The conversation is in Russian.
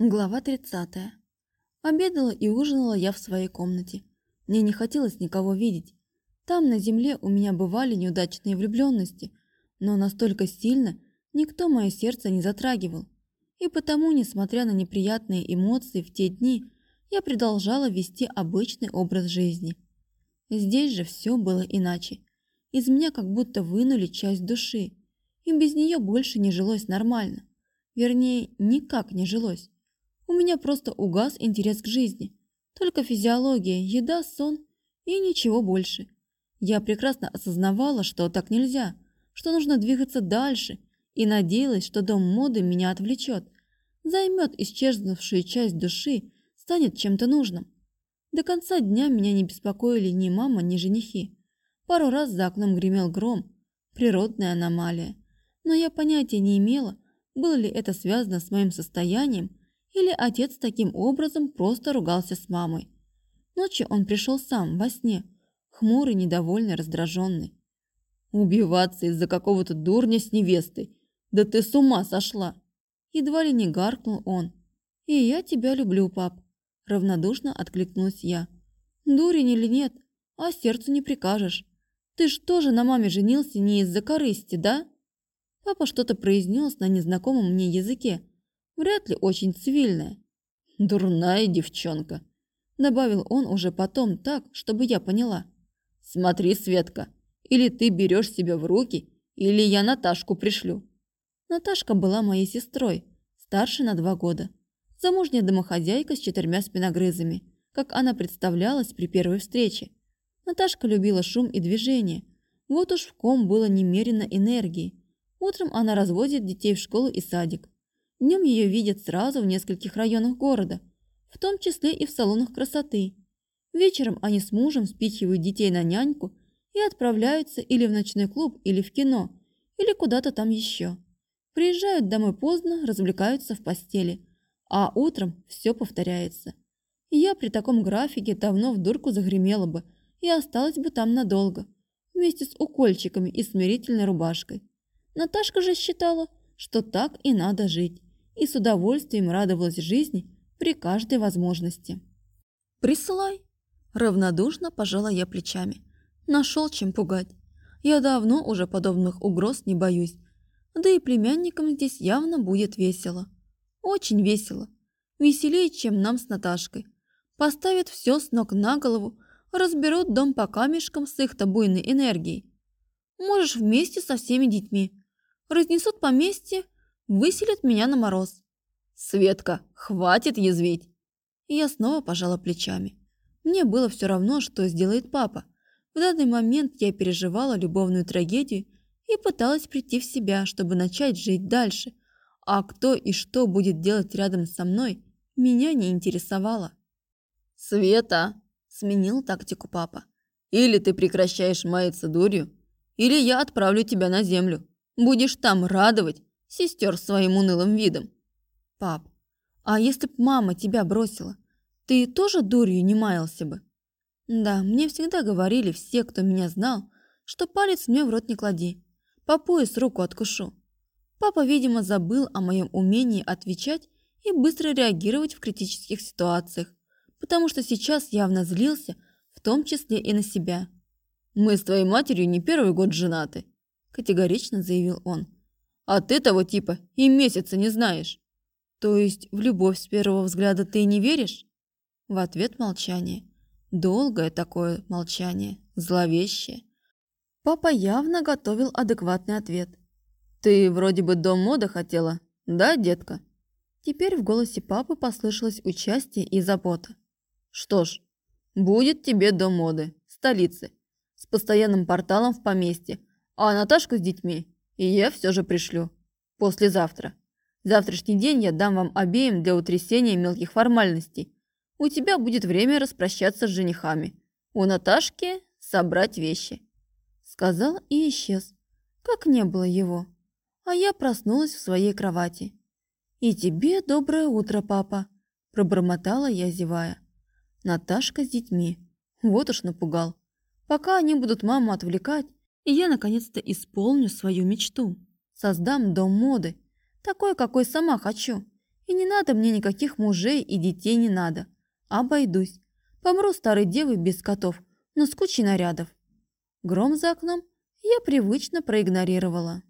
Глава 30. Обедала и ужинала я в своей комнате. Мне не хотелось никого видеть. Там, на земле, у меня бывали неудачные влюбленности, но настолько сильно никто мое сердце не затрагивал. И потому, несмотря на неприятные эмоции в те дни, я продолжала вести обычный образ жизни. Здесь же все было иначе. Из меня как будто вынули часть души, и без нее больше не жилось нормально. Вернее, никак не жилось. У меня просто угас интерес к жизни. Только физиология, еда, сон и ничего больше. Я прекрасно осознавала, что так нельзя, что нужно двигаться дальше, и надеялась, что дом моды меня отвлечет, займет исчезнувшую часть души, станет чем-то нужным. До конца дня меня не беспокоили ни мама, ни женихи. Пару раз за окном гремел гром, природная аномалия. Но я понятия не имела, было ли это связано с моим состоянием или отец таким образом просто ругался с мамой. Ночью он пришел сам, во сне, хмурый, недовольный, раздраженный. «Убиваться из-за какого-то дурня с невестой? Да ты с ума сошла!» Едва ли не гаркнул он. «И я тебя люблю, пап», – равнодушно откликнулась я. «Дурень или нет, а сердцу не прикажешь. Ты ж тоже на маме женился не из-за корысти, да?» Папа что-то произнес на незнакомом мне языке, Вряд ли очень цивильная. Дурная девчонка. Добавил он уже потом так, чтобы я поняла. Смотри, Светка, или ты берешь себя в руки, или я Наташку пришлю. Наташка была моей сестрой, старше на два года. Замужняя домохозяйка с четырьмя спиногрызами, как она представлялась при первой встрече. Наташка любила шум и движение. Вот уж в ком было немерено энергии. Утром она развозит детей в школу и садик. Днем ее видят сразу в нескольких районах города, в том числе и в салонах красоты. Вечером они с мужем спихивают детей на няньку и отправляются или в ночной клуб, или в кино, или куда-то там еще. Приезжают домой поздно, развлекаются в постели, а утром все повторяется. я при таком графике давно в дурку загремела бы и осталась бы там надолго, вместе с укольчиками и смирительной рубашкой. Наташка же считала, что так и надо жить и с удовольствием радовалась жизни при каждой возможности. «Присылай!» – равнодушно пожала я плечами. Нашел чем пугать. Я давно уже подобных угроз не боюсь. Да и племянникам здесь явно будет весело. Очень весело. Веселее, чем нам с Наташкой. Поставят все с ног на голову, разберут дом по камешкам с их-то энергией. Можешь вместе со всеми детьми. Разнесут поместье выселят меня на мороз. Светка, хватит язвить. И я снова пожала плечами. Мне было все равно, что сделает папа. В данный момент я переживала любовную трагедию и пыталась прийти в себя, чтобы начать жить дальше. А кто и что будет делать рядом со мной, меня не интересовало. «Света!» – сменил тактику папа. «Или ты прекращаешь маяться дурью, или я отправлю тебя на землю. Будешь там радовать сестер своим унылым видом. Пап, а если б мама тебя бросила, ты тоже дурью не маялся бы? Да, мне всегда говорили все, кто меня знал, что палец мне в рот не клади, по пояс руку откушу. Папа, видимо, забыл о моем умении отвечать и быстро реагировать в критических ситуациях, потому что сейчас явно злился, в том числе и на себя. «Мы с твоей матерью не первый год женаты», – категорично заявил он. А ты того типа и месяца не знаешь. То есть в любовь с первого взгляда ты не веришь? В ответ молчание. Долгое такое молчание, зловещее. Папа явно готовил адекватный ответ. «Ты вроде бы дом моды хотела, да, детка?» Теперь в голосе папы послышалось участие и забота. «Что ж, будет тебе дом моды, столицы, с постоянным порталом в поместье, а Наташка с детьми и я все же пришлю. Послезавтра. Завтрашний день я дам вам обеим для утрясения мелких формальностей. У тебя будет время распрощаться с женихами. У Наташки собрать вещи. Сказал и исчез. Как не было его. А я проснулась в своей кровати. «И тебе доброе утро, папа», – пробормотала я, зевая. Наташка с детьми. Вот уж напугал. Пока они будут маму отвлекать, и я наконец-то исполню свою мечту. Создам дом моды, такой, какой сама хочу. И не надо мне никаких мужей и детей не надо. Обойдусь. Помру старой девой без котов, но с кучей нарядов. Гром за окном я привычно проигнорировала.